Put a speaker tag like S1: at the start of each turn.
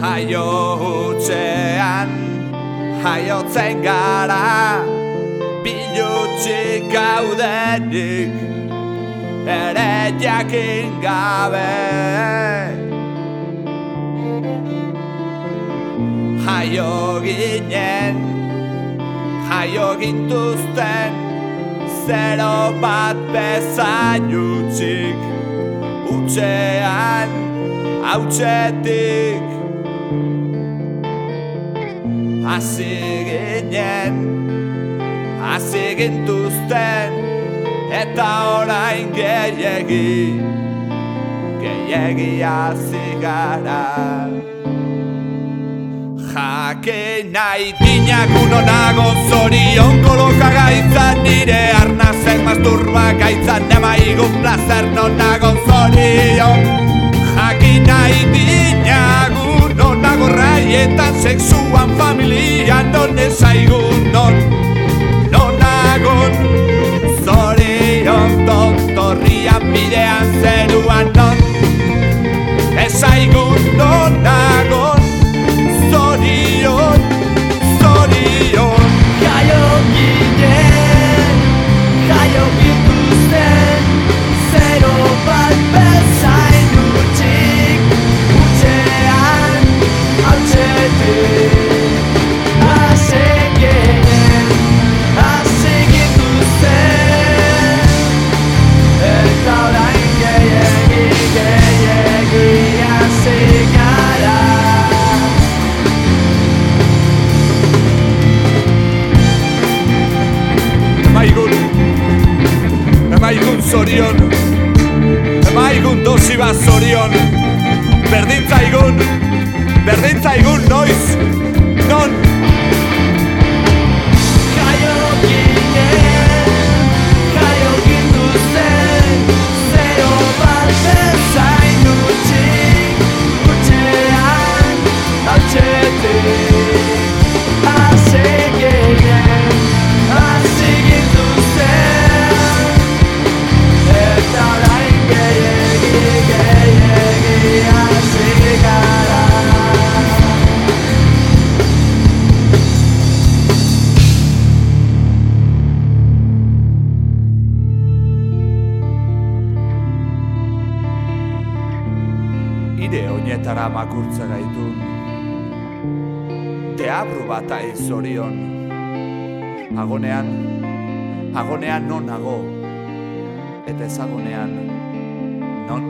S1: Jaio hutzean jaiotzen gara Bilutxik gaudenik ere jakin gabe. Jaio ginen, jaio gintuzten Zero bat bezain utxik Utxean, hautsetik Hasi ginen, hasi gintuzten Eta orain gehiegi, gehiegi hasi gara. Jake nahi dinak uno nago zorion koloka gaitzan Nire arnazen masturba gaitzan Nema igun plazer non nago zorion raietan Sexuan familian non ezaigun non Non nagon zorion Tontorrian bidean zeruan emaigun zorion. Emaigun dosi bat zorion. Berdintzaigun, berdintzaigun noiz ire oinetara makurtza gaitu. Deabru bat aiz zorion. Agonean, agonean non nago Eta ezagonean, non